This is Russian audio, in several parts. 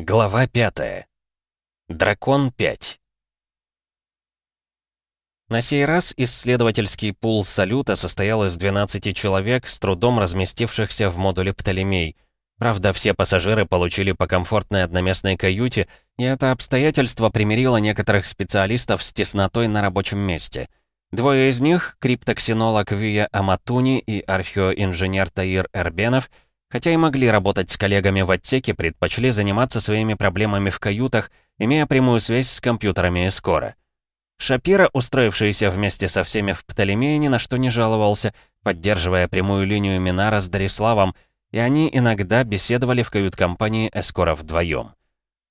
Глава 5. Дракон 5. На сей раз исследовательский пул «Салюта» состоял из 12 человек, с трудом разместившихся в модуле «Птолемей». Правда, все пассажиры получили по комфортной одноместной каюте, и это обстоятельство примирило некоторых специалистов с теснотой на рабочем месте. Двое из них, криптоксинолог Вия Аматуни и археоинженер Таир Эрбенов — Хотя и могли работать с коллегами в отсеке, предпочли заниматься своими проблемами в каютах, имея прямую связь с компьютерами и скоро. Шапира, устроившийся вместе со всеми в Птолемее, ни на что не жаловался, поддерживая прямую линию Минара с Дариславом, и они иногда беседовали в кают-компании Эскора вдвоем.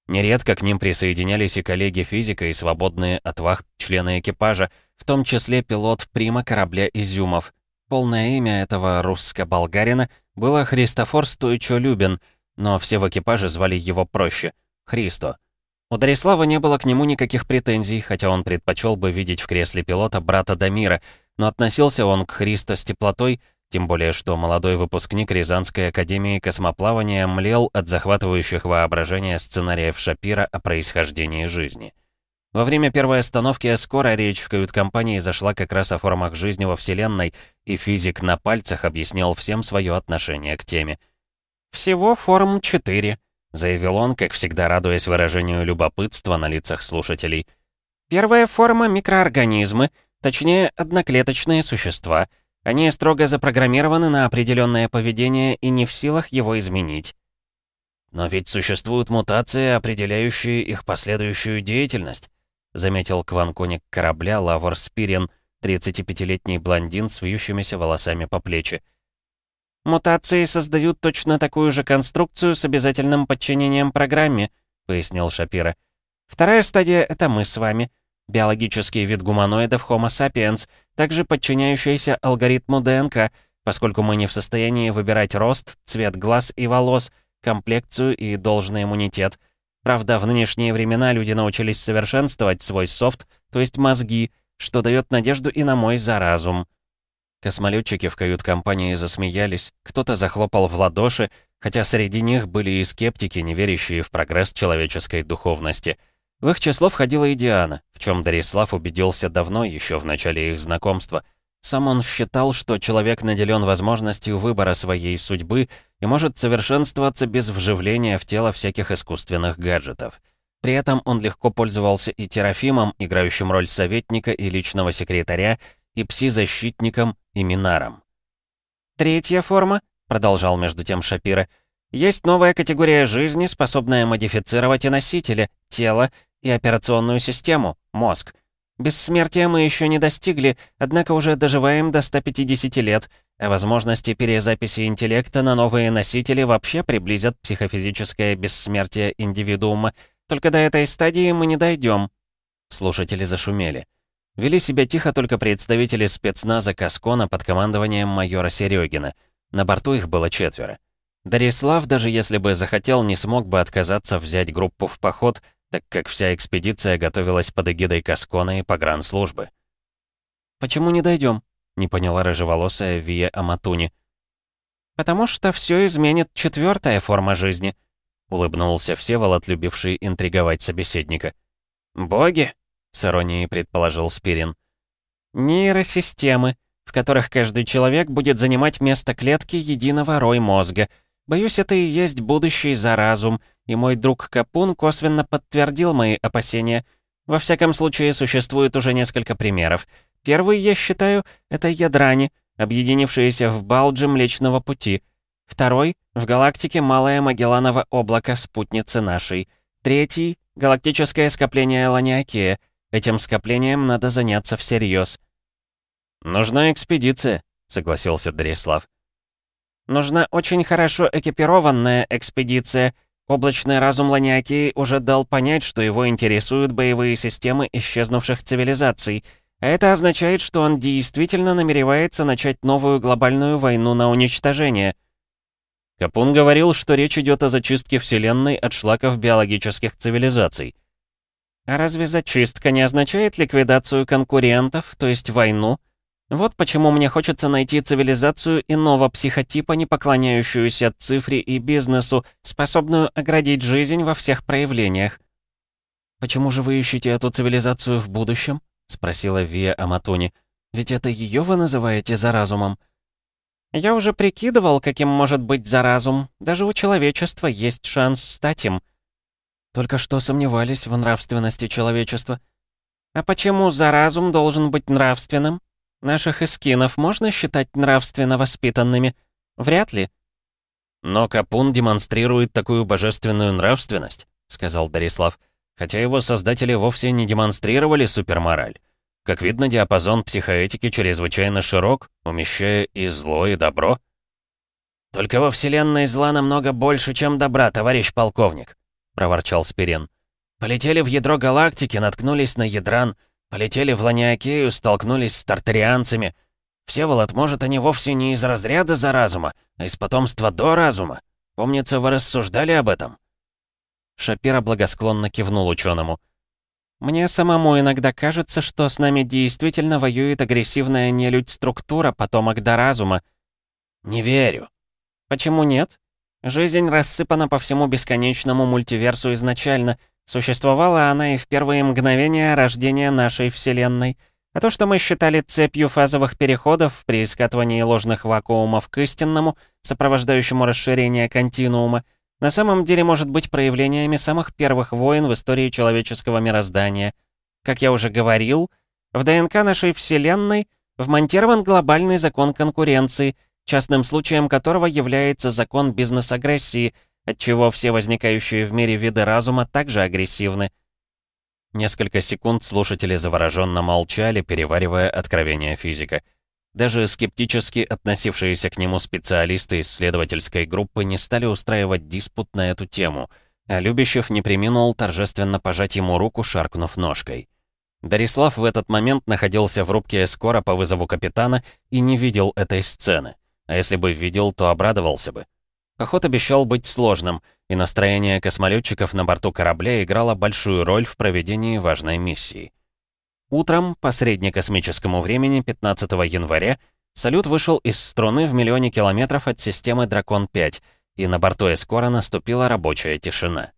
Нередко к ним присоединялись и коллеги физика, и свободные от вахт члены экипажа, в том числе пилот прима корабля «Изюмов». Полное имя этого русско-болгарина — было Христофор Стойчо Любин, но все в экипаже звали его проще — Христо. У Дарислава не было к нему никаких претензий, хотя он предпочел бы видеть в кресле пилота брата Дамира, но относился он к Христо с теплотой, тем более что молодой выпускник Рязанской академии космоплавания млел от захватывающих воображения сценариев Шапира о происхождении жизни. Во время первой остановки Эскора речь в кают-компании зашла как раз о формах жизни во Вселенной, и физик на пальцах объяснял всем свое отношение к теме. «Всего форм четыре», — заявил он, как всегда радуясь выражению любопытства на лицах слушателей. «Первая форма — микроорганизмы, точнее, одноклеточные существа. Они строго запрограммированы на определенное поведение и не в силах его изменить». «Но ведь существуют мутации, определяющие их последующую деятельность», заметил кванконик корабля Лавр Спирин, 35-летний блондин с вьющимися волосами по плечи. «Мутации создают точно такую же конструкцию с обязательным подчинением программе», — пояснил Шапира. «Вторая стадия — это мы с вами. Биологический вид гуманоидов Homo sapiens, также подчиняющийся алгоритму ДНК, поскольку мы не в состоянии выбирать рост, цвет глаз и волос, комплекцию и должный иммунитет — Правда, в нынешние времена люди научились совершенствовать свой софт, то есть мозги, что дает надежду и на мой заразум. Космолетчики в кают-компании засмеялись, кто-то захлопал в ладоши, хотя среди них были и скептики, не верящие в прогресс человеческой духовности. В их число входила и Диана, в чем Дарислав убедился давно, еще в начале их знакомства — сам он считал, что человек наделен возможностью выбора своей судьбы и может совершенствоваться без вживления в тело всяких искусственных гаджетов. При этом он легко пользовался и Терафимом, играющим роль советника и личного секретаря, и пси-защитником, и Минаром. «Третья форма», — продолжал между тем Шапира, «есть новая категория жизни, способная модифицировать и носителя, тело и операционную систему, мозг. Бессмертия мы еще не достигли, однако уже доживаем до 150 лет, а возможности перезаписи интеллекта на новые носители вообще приблизят психофизическое бессмертие индивидуума. Только до этой стадии мы не дойдем. Слушатели зашумели. Вели себя тихо только представители спецназа Каскона под командованием майора Серегина. На борту их было четверо. Дарислав, даже если бы захотел, не смог бы отказаться взять группу в поход — так как вся экспедиция готовилась под эгидой Каскона и погранслужбы. «Почему не дойдем? не поняла рыжеволосая Вия Аматуни. «Потому что все изменит четвертая форма жизни», — улыбнулся Всеволод, любивший интриговать собеседника. «Боги?» — с иронией предположил Спирин. «Нейросистемы, в которых каждый человек будет занимать место клетки единого рой мозга. Боюсь, это и есть будущий за разум, и мой друг Капун косвенно подтвердил мои опасения. Во всяком случае, существует уже несколько примеров. Первый, я считаю, это ядрани, объединившиеся в Балджи Млечного Пути. Второй — в галактике Малое Магелланово облако, спутницы нашей. Третий — галактическое скопление Ланиакея. Этим скоплением надо заняться всерьез. «Нужна экспедиция», — согласился Дрислав. «Нужна очень хорошо экипированная экспедиция», Облачный разум Ланиакии уже дал понять, что его интересуют боевые системы исчезнувших цивилизаций, а это означает, что он действительно намеревается начать новую глобальную войну на уничтожение. Капун говорил, что речь идет о зачистке Вселенной от шлаков биологических цивилизаций. А разве зачистка не означает ликвидацию конкурентов, то есть войну? Вот почему мне хочется найти цивилизацию иного психотипа, не поклоняющуюся цифре и бизнесу, способную оградить жизнь во всех проявлениях. «Почему же вы ищете эту цивилизацию в будущем?» — спросила Вия Аматони. «Ведь это ее вы называете за разумом?» «Я уже прикидывал, каким может быть за разум. Даже у человечества есть шанс стать им». «Только что сомневались в нравственности человечества». «А почему за разум должен быть нравственным?» Наших эскинов можно считать нравственно воспитанными? Вряд ли. Но Капун демонстрирует такую божественную нравственность, сказал Дарислав, хотя его создатели вовсе не демонстрировали супермораль. Как видно, диапазон психоэтики чрезвычайно широк, умещая и зло, и добро. «Только во Вселенной зла намного больше, чем добра, товарищ полковник», — проворчал Спирен. «Полетели в ядро галактики, наткнулись на ядран, Полетели в Ланиакею, столкнулись с тартарианцами. Всеволод, может, они вовсе не из разряда за разума, а из потомства до разума. Помнится, вы рассуждали об этом?» Шапира благосклонно кивнул ученому. «Мне самому иногда кажется, что с нами действительно воюет агрессивная нелюдь-структура, потомок до разума». «Не верю». «Почему нет? Жизнь рассыпана по всему бесконечному мультиверсу изначально, Существовала она и в первые мгновения рождения нашей Вселенной. А то, что мы считали цепью фазовых переходов при скатывании ложных вакуумов к истинному, сопровождающему расширение континуума, на самом деле может быть проявлениями самых первых войн в истории человеческого мироздания. Как я уже говорил, в ДНК нашей Вселенной вмонтирован глобальный закон конкуренции, частным случаем которого является закон бизнес-агрессии — отчего все возникающие в мире виды разума также агрессивны. Несколько секунд слушатели завороженно молчали, переваривая откровения физика. Даже скептически относившиеся к нему специалисты исследовательской группы не стали устраивать диспут на эту тему, а Любящев не приминул торжественно пожать ему руку, шаркнув ножкой. Дарислав в этот момент находился в рубке эскора по вызову капитана и не видел этой сцены. А если бы видел, то обрадовался бы. Поход обещал быть сложным, и настроение космолетчиков на борту корабля играло большую роль в проведении важной миссии. Утром, по среднекосмическому времени, 15 января, салют вышел из струны в миллионе километров от системы «Дракон-5», и на борту Эскора наступила рабочая тишина.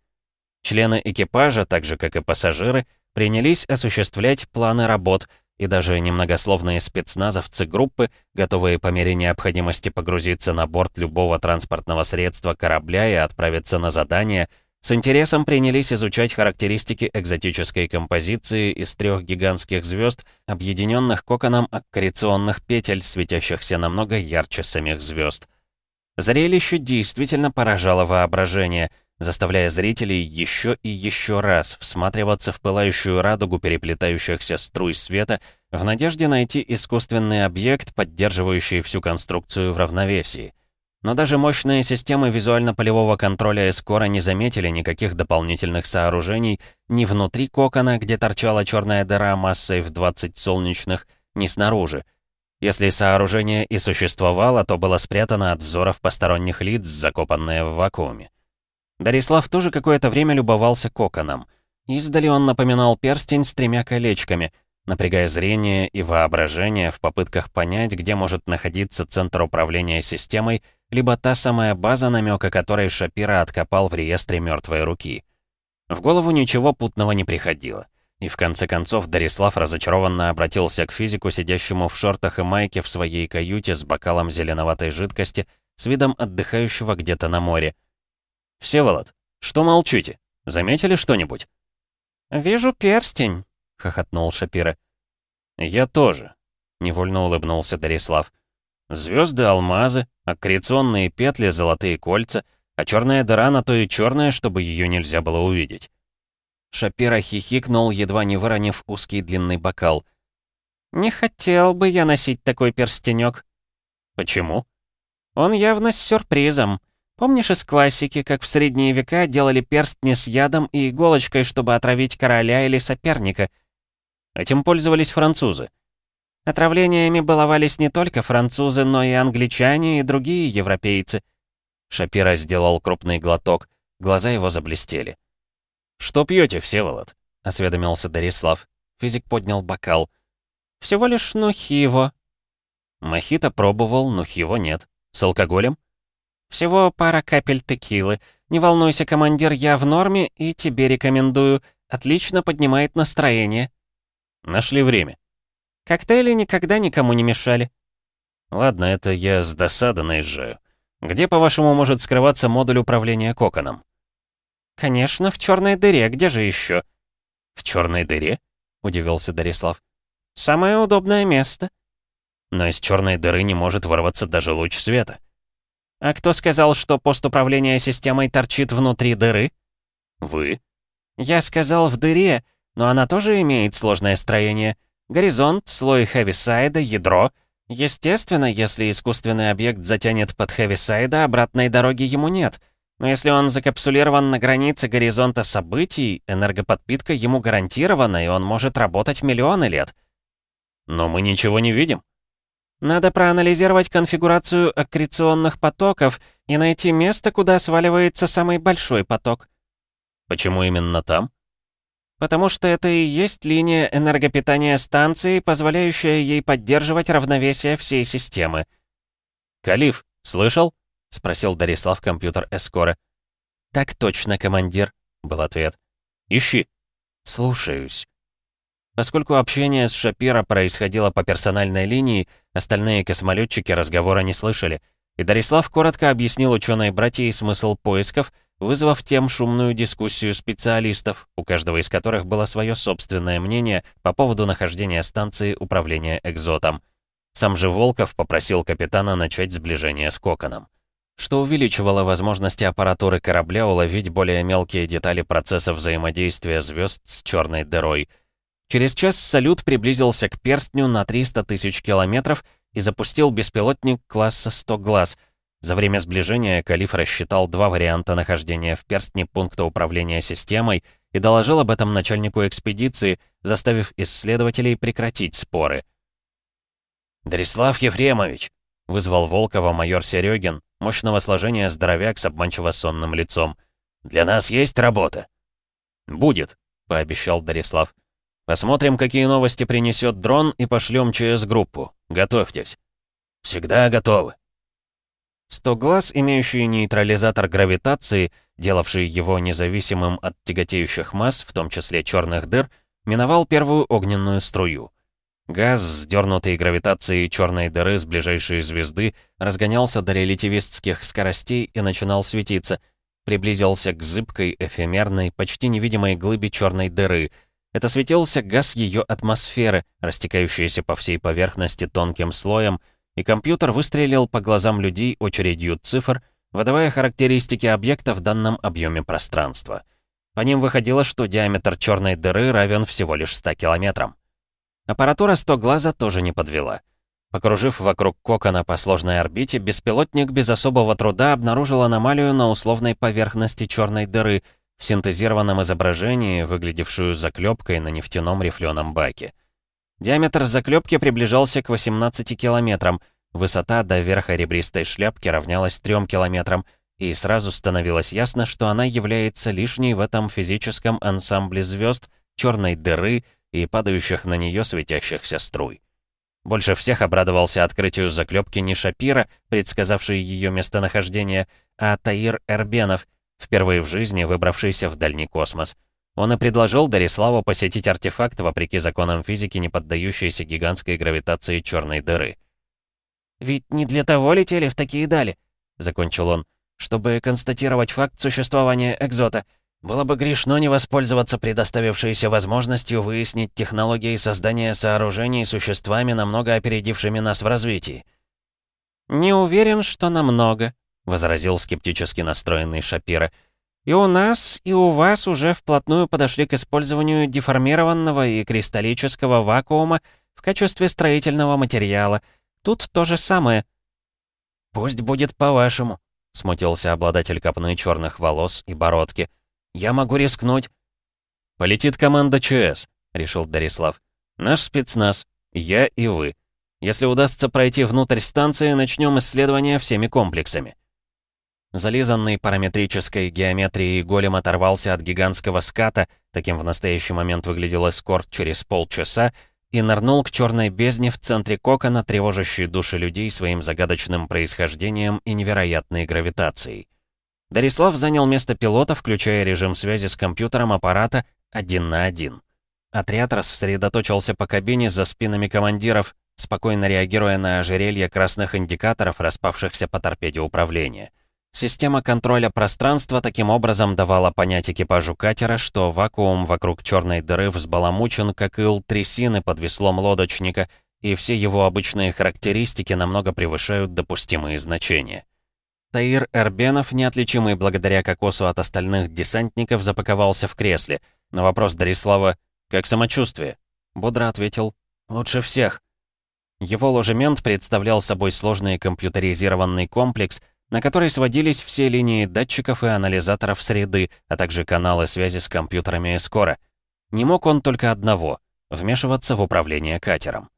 Члены экипажа, так же как и пассажиры, принялись осуществлять планы работ, и даже немногословные спецназовцы группы, готовые по мере необходимости погрузиться на борт любого транспортного средства корабля и отправиться на задание, с интересом принялись изучать характеристики экзотической композиции из трех гигантских звезд, объединенных коконом аккреционных петель, светящихся намного ярче самих звезд. Зрелище действительно поражало воображение — заставляя зрителей еще и еще раз всматриваться в пылающую радугу переплетающихся струй света в надежде найти искусственный объект, поддерживающий всю конструкцию в равновесии. Но даже мощные системы визуально-полевого контроля Эскора не заметили никаких дополнительных сооружений ни внутри кокона, где торчала черная дыра массой в 20 солнечных, ни снаружи. Если сооружение и существовало, то было спрятано от взоров посторонних лиц, закопанное в вакууме. Дарислав тоже какое-то время любовался коконом. Издали он напоминал перстень с тремя колечками, напрягая зрение и воображение в попытках понять, где может находиться центр управления системой, либо та самая база, намека которой Шапира откопал в реестре мертвой руки. В голову ничего путного не приходило. И в конце концов Дарислав разочарованно обратился к физику, сидящему в шортах и майке в своей каюте с бокалом зеленоватой жидкости, с видом отдыхающего где-то на море. «Всеволод, что молчите? Заметили что-нибудь?» «Вижу перстень», — хохотнул Шапира. «Я тоже», — невольно улыбнулся Дарислав. «Звезды, алмазы, аккреционные петли, золотые кольца, а черная дыра на то и черная, чтобы ее нельзя было увидеть». Шапира хихикнул, едва не выронив узкий длинный бокал. «Не хотел бы я носить такой перстенек». «Почему?» «Он явно с сюрпризом. Помнишь из классики, как в средние века делали перстни с ядом и иголочкой, чтобы отравить короля или соперника? Этим пользовались французы. Отравлениями баловались не только французы, но и англичане и другие европейцы. Шапира сделал крупный глоток, глаза его заблестели. «Что пьете, Всеволод?» — осведомился Дарислав. Физик поднял бокал. «Всего лишь нухиво», Мохито пробовал, его нет. С алкоголем? Всего пара капель текилы. Не волнуйся, командир, я в норме и тебе рекомендую. Отлично поднимает настроение. Нашли время. Коктейли никогда никому не мешали. Ладно, это я с досады наезжаю. Где, по-вашему, может скрываться модуль управления коконом? Конечно, в черной дыре. Где же еще? В черной дыре? Удивился Дарислав. Самое удобное место. Но из черной дыры не может ворваться даже луч света. А кто сказал, что пост управления системой торчит внутри дыры? Вы? Я сказал в дыре, но она тоже имеет сложное строение. Горизонт, слой хэвисайда, ядро. Естественно, если искусственный объект затянет под хэвисайда, обратной дороги ему нет. Но если он закапсулирован на границе горизонта событий, энергоподпитка ему гарантирована, и он может работать миллионы лет. Но мы ничего не видим. Надо проанализировать конфигурацию аккреционных потоков и найти место, куда сваливается самый большой поток. Почему именно там? Потому что это и есть линия энергопитания станции, позволяющая ей поддерживать равновесие всей системы. «Калиф, слышал?» — спросил Дарислав компьютер Эскора. «Так точно, командир», — был ответ. «Ищи». «Слушаюсь». Поскольку общение с Шапира происходило по персональной линии, остальные космолетчики разговора не слышали, и Дарислав коротко объяснил ученой братьей смысл поисков, вызвав тем шумную дискуссию специалистов, у каждого из которых было свое собственное мнение по поводу нахождения станции управления экзотом. Сам же Волков попросил капитана начать сближение с Коконом. Что увеличивало возможности аппаратуры корабля уловить более мелкие детали процесса взаимодействия звезд с черной дырой — Через час салют приблизился к перстню на 300 тысяч километров и запустил беспилотник класса 100 глаз. За время сближения Калиф рассчитал два варианта нахождения в перстне пункта управления системой и доложил об этом начальнику экспедиции, заставив исследователей прекратить споры. «Дарислав Ефремович!» — вызвал Волкова майор Серегин, мощного сложения здоровяк с обманчиво сонным лицом. «Для нас есть работа?» «Будет», — пообещал Дарислав. Посмотрим, какие новости принесет дрон, и пошлем ЧС-группу. Готовьтесь. Всегда готовы. Стоглаз, имеющий нейтрализатор гравитации, делавший его независимым от тяготеющих масс, в том числе черных дыр, миновал первую огненную струю. Газ, сдернутый гравитацией черной дыры с ближайшей звезды, разгонялся до релятивистских скоростей и начинал светиться. Приблизился к зыбкой, эфемерной, почти невидимой глыбе черной дыры — это светился газ ее атмосферы, растекающийся по всей поверхности тонким слоем, и компьютер выстрелил по глазам людей очередью цифр, выдавая характеристики объекта в данном объеме пространства. По ним выходило, что диаметр черной дыры равен всего лишь 100 километрам. Аппаратура 100 глаза тоже не подвела. Покружив вокруг кокона по сложной орбите, беспилотник без особого труда обнаружил аномалию на условной поверхности черной дыры — в синтезированном изображении, выглядевшую заклепкой на нефтяном рифленом баке. Диаметр заклепки приближался к 18 километрам, высота до верха ребристой шляпки равнялась 3 километрам, и сразу становилось ясно, что она является лишней в этом физическом ансамбле звезд, черной дыры и падающих на нее светящихся струй. Больше всех обрадовался открытию заклепки не Шапира, предсказавший ее местонахождение, а Таир Эрбенов — впервые в жизни выбравшийся в дальний космос. Он и предложил Дариславу посетить артефакт, вопреки законам физики, не поддающейся гигантской гравитации черной дыры. «Ведь не для того летели в такие дали», — закончил он, «чтобы констатировать факт существования экзота. Было бы грешно не воспользоваться предоставившейся возможностью выяснить технологии создания сооружений существами, намного опередившими нас в развитии». «Не уверен, что намного», возразил скептически настроенный Шапира. «И у нас, и у вас уже вплотную подошли к использованию деформированного и кристаллического вакуума в качестве строительного материала. Тут то же самое». «Пусть будет по-вашему», — смутился обладатель копны черных волос и бородки. «Я могу рискнуть». «Полетит команда ЧС», — решил Дарислав. «Наш спецназ. Я и вы. Если удастся пройти внутрь станции, начнем исследование всеми комплексами». Зализанный параметрической геометрией голем оторвался от гигантского ската, таким в настоящий момент выглядел эскорт через полчаса, и нырнул к черной бездне в центре кокона, тревожащей души людей своим загадочным происхождением и невероятной гравитацией. Дарислав занял место пилота, включая режим связи с компьютером аппарата один на один. Отряд рассредоточился по кабине за спинами командиров, спокойно реагируя на ожерелье красных индикаторов, распавшихся по торпеде управления. Система контроля пространства таким образом давала понять экипажу катера, что вакуум вокруг черной дыры взбаламучен, как ил трясины под веслом лодочника, и все его обычные характеристики намного превышают допустимые значения. Таир Эрбенов, неотличимый благодаря кокосу от остальных десантников, запаковался в кресле. На вопрос Дарислава «Как самочувствие?» бодро ответил «Лучше всех». Его ложемент представлял собой сложный компьютеризированный комплекс, на который сводились все линии датчиков и анализаторов среды, а также каналы связи с компьютерами Эскора. Не мог он только одного — вмешиваться в управление катером.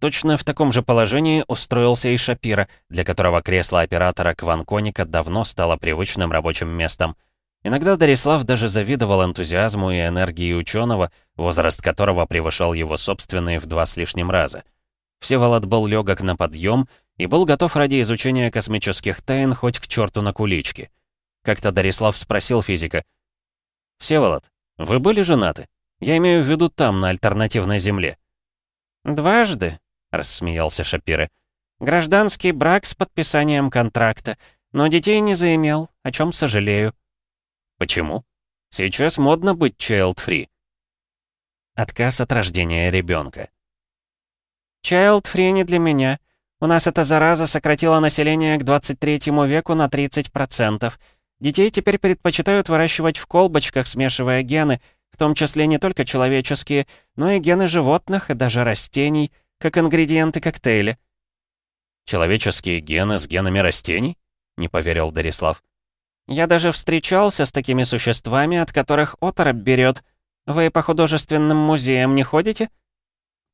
Точно в таком же положении устроился и Шапира, для которого кресло оператора Кванконика давно стало привычным рабочим местом. Иногда Дарислав даже завидовал энтузиазму и энергии ученого, возраст которого превышал его собственный в два с лишним раза. Всеволод был легок на подъем и был готов ради изучения космических тайн хоть к черту на куличке. Как-то Дарислав спросил физика. «Всеволод, вы были женаты? Я имею в виду там, на альтернативной Земле». «Дважды», — рассмеялся Шапиры. «Гражданский брак с подписанием контракта, но детей не заимел, о чем сожалею». «Почему? Сейчас модно быть child-free». Отказ от рождения ребенка. «Child-free не для меня. У нас эта зараза сократила население к 23 веку на 30%. Детей теперь предпочитают выращивать в колбочках, смешивая гены, в том числе не только человеческие, но и гены животных и даже растений, как ингредиенты коктейля. «Человеческие гены с генами растений?» — не поверил Дарислав. «Я даже встречался с такими существами, от которых оторопь берет. Вы по художественным музеям не ходите?»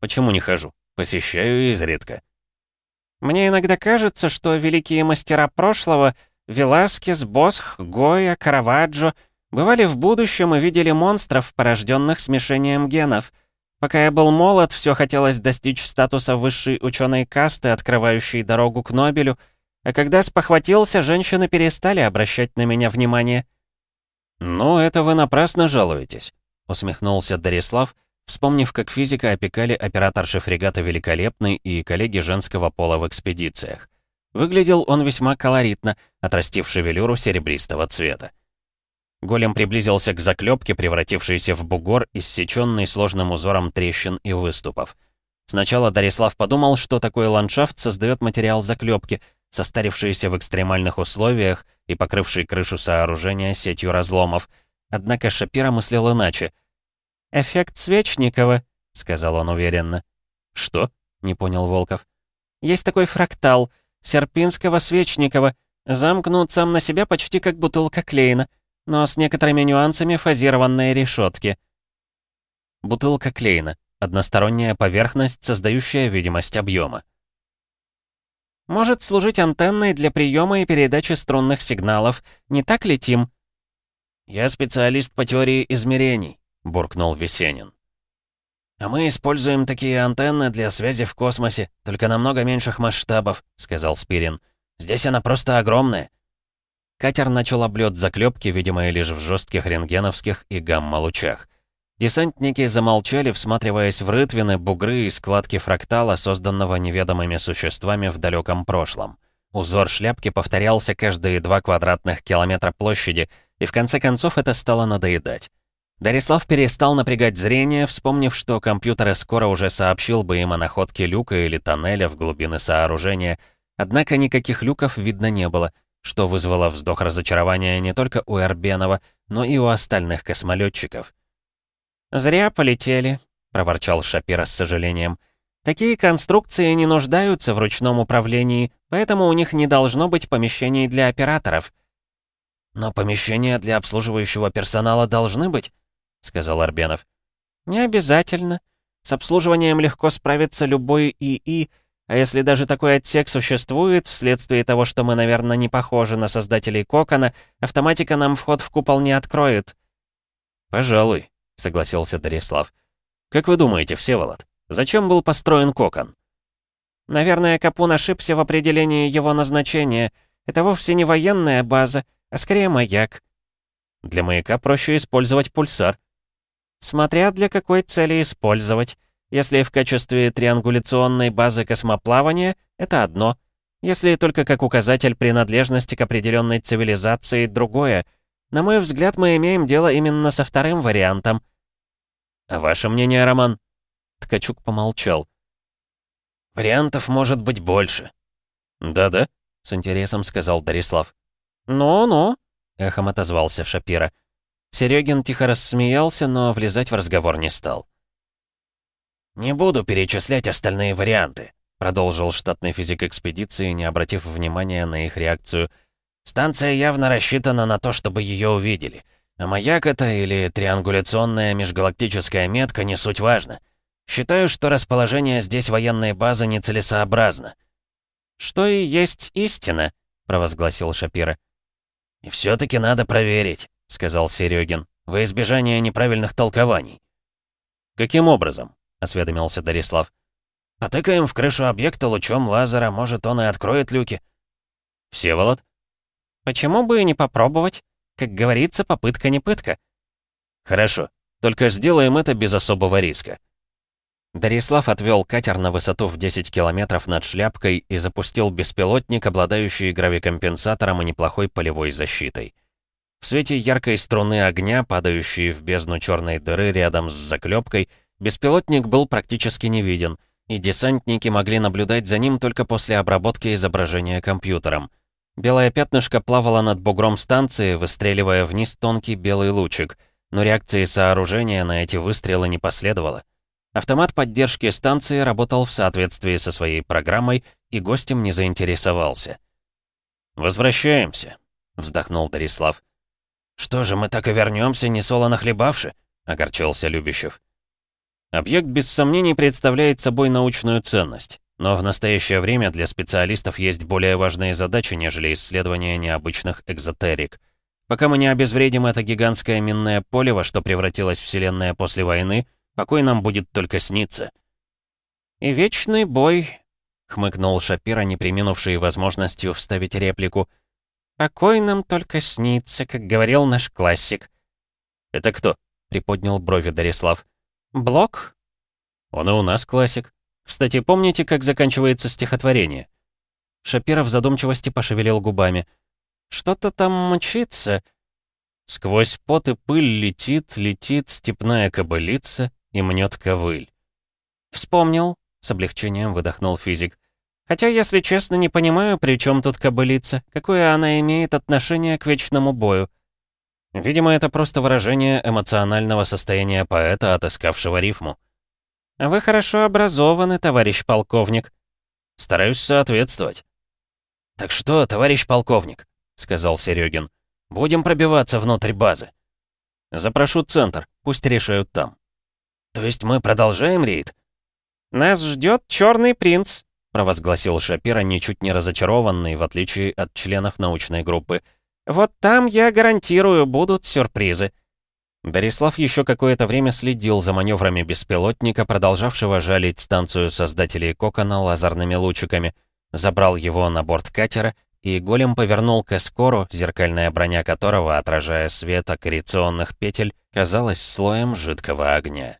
«Почему не хожу? Посещаю изредка». Мне иногда кажется, что великие мастера прошлого — Веласкес, Босх, Гоя, Караваджо — бывали в будущем и видели монстров, порожденных смешением генов. Пока я был молод, все хотелось достичь статуса высшей ученой касты, открывающей дорогу к Нобелю, а когда спохватился, женщины перестали обращать на меня внимание. «Ну, это вы напрасно жалуетесь», — усмехнулся Дарислав, вспомнив, как физика опекали операторши фрегата «Великолепный» и коллеги женского пола в экспедициях. Выглядел он весьма колоритно, отрастив шевелюру серебристого цвета. Голем приблизился к заклепке, превратившейся в бугор, иссеченный сложным узором трещин и выступов. Сначала Дарислав подумал, что такой ландшафт создает материал заклепки, состарившийся в экстремальных условиях и покрывший крышу сооружения сетью разломов. Однако Шапира мыслил иначе — «Эффект Свечникова», — сказал он уверенно. «Что?» — не понял Волков. «Есть такой фрактал, Серпинского-Свечникова, замкнут сам на себя почти как бутылка Клейна, но с некоторыми нюансами фазированной решетки». Бутылка Клейна — односторонняя поверхность, создающая видимость объема. «Может служить антенной для приема и передачи струнных сигналов, не так ли, Тим?» «Я специалист по теории измерений», — буркнул Весенин. «А мы используем такие антенны для связи в космосе, только намного меньших масштабов», — сказал Спирин. «Здесь она просто огромная». Катер начал облет заклепки, видимые лишь в жестких рентгеновских и гамма-лучах. Десантники замолчали, всматриваясь в рытвины, бугры и складки фрактала, созданного неведомыми существами в далеком прошлом. Узор шляпки повторялся каждые два квадратных километра площади, и в конце концов это стало надоедать. Дарислав перестал напрягать зрение, вспомнив, что компьютер скоро уже сообщил бы им о находке люка или тоннеля в глубины сооружения. Однако никаких люков видно не было, что вызвало вздох разочарования не только у Эрбенова, но и у остальных космолетчиков. «Зря полетели», — проворчал Шапира с сожалением. «Такие конструкции не нуждаются в ручном управлении, поэтому у них не должно быть помещений для операторов». «Но помещения для обслуживающего персонала должны быть?» — сказал Арбенов. «Не обязательно. С обслуживанием легко справится любой ИИ, а если даже такой отсек существует, вследствие того, что мы, наверное, не похожи на создателей Кокона, автоматика нам вход в купол не откроет». «Пожалуй», — согласился Дарислав. «Как вы думаете, Всеволод, Зачем был построен кокон? Наверное, Капун ошибся в определении его назначения. Это вовсе не военная база, а скорее маяк. Для маяка проще использовать пульсар. Смотря для какой цели использовать. Если в качестве триангуляционной базы космоплавания, это одно. Если только как указатель принадлежности к определенной цивилизации, другое. На мой взгляд, мы имеем дело именно со вторым вариантом. Ваше мнение, Роман? Ткачук помолчал. Вариантов может быть больше. Да-да, с интересом сказал Дарислав. «Ну-ну», — эхом отозвался Шапира. Серегин тихо рассмеялся, но влезать в разговор не стал. «Не буду перечислять остальные варианты», — продолжил штатный физик экспедиции, не обратив внимания на их реакцию. «Станция явно рассчитана на то, чтобы ее увидели. А маяк это или триангуляционная межгалактическая метка не суть важно. Считаю, что расположение здесь военной базы нецелесообразно». «Что и есть истина», — провозгласил Шапира. «И все-таки надо проверить», — сказал Серегин, «во избежание неправильных толкований». «Каким образом?» — осведомился Дарислав. «Потыкаем в крышу объекта лучом лазера, может, он и откроет люки». «Всеволод?» «Почему бы и не попробовать? Как говорится, попытка не пытка». «Хорошо, только сделаем это без особого риска». Дарислав отвел катер на высоту в 10 километров над шляпкой и запустил беспилотник, обладающий гравикомпенсатором и неплохой полевой защитой. В свете яркой струны огня, падающей в бездну черной дыры рядом с заклепкой, беспилотник был практически не виден, и десантники могли наблюдать за ним только после обработки изображения компьютером. Белое пятнышко плавало над бугром станции, выстреливая вниз тонкий белый лучик, но реакции сооружения на эти выстрелы не последовало. Автомат поддержки станции работал в соответствии со своей программой и гостем не заинтересовался. «Возвращаемся», — вздохнул Дарислав. «Что же, мы так и вернемся, не солоно хлебавши?» — огорчился Любящев. Объект без сомнений представляет собой научную ценность, но в настоящее время для специалистов есть более важные задачи, нежели исследование необычных экзотерик. Пока мы не обезвредим это гигантское минное поле, во что превратилась Вселенная после войны, Покой нам будет только сниться». «И вечный бой», — хмыкнул Шапира, не приминувший возможностью вставить реплику. «Покой нам только снится, как говорил наш классик». «Это кто?» — приподнял брови Дарислав. «Блок?» «Он и у нас классик. Кстати, помните, как заканчивается стихотворение?» Шапира в задумчивости пошевелил губами. «Что-то там мчится». Сквозь пот и пыль летит, летит степная кобылица, и мнет ковыль. «Вспомнил», — с облегчением выдохнул физик. «Хотя, если честно, не понимаю, при чем тут кобылица, какое она имеет отношение к вечному бою». Видимо, это просто выражение эмоционального состояния поэта, отыскавшего рифму. «Вы хорошо образованы, товарищ полковник». «Стараюсь соответствовать». «Так что, товарищ полковник», — сказал Серегин, — «будем пробиваться внутрь базы». «Запрошу центр, пусть решают там». «То есть мы продолжаем рейд?» «Нас ждет черный принц», — провозгласил Шапира, ничуть не разочарованный, в отличие от членов научной группы. «Вот там, я гарантирую, будут сюрпризы». Дарислав еще какое-то время следил за маневрами беспилотника, продолжавшего жалить станцию создателей Кокона лазерными лучиками, забрал его на борт катера и голем повернул к эскору, зеркальная броня которого, отражая свет аккреционных петель, казалась слоем жидкого огня.